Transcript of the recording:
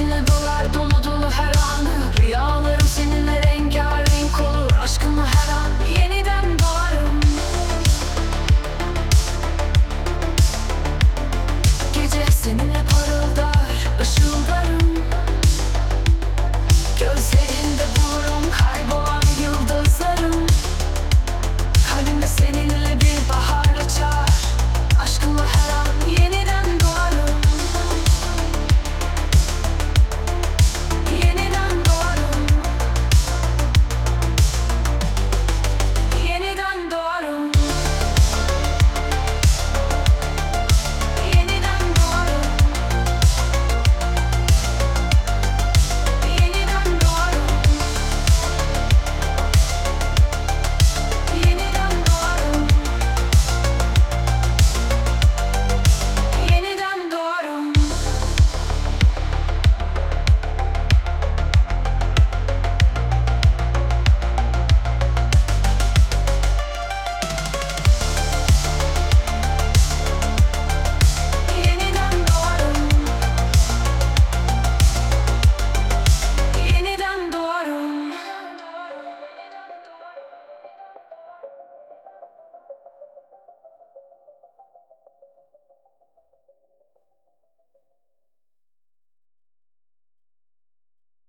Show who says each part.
Speaker 1: Silver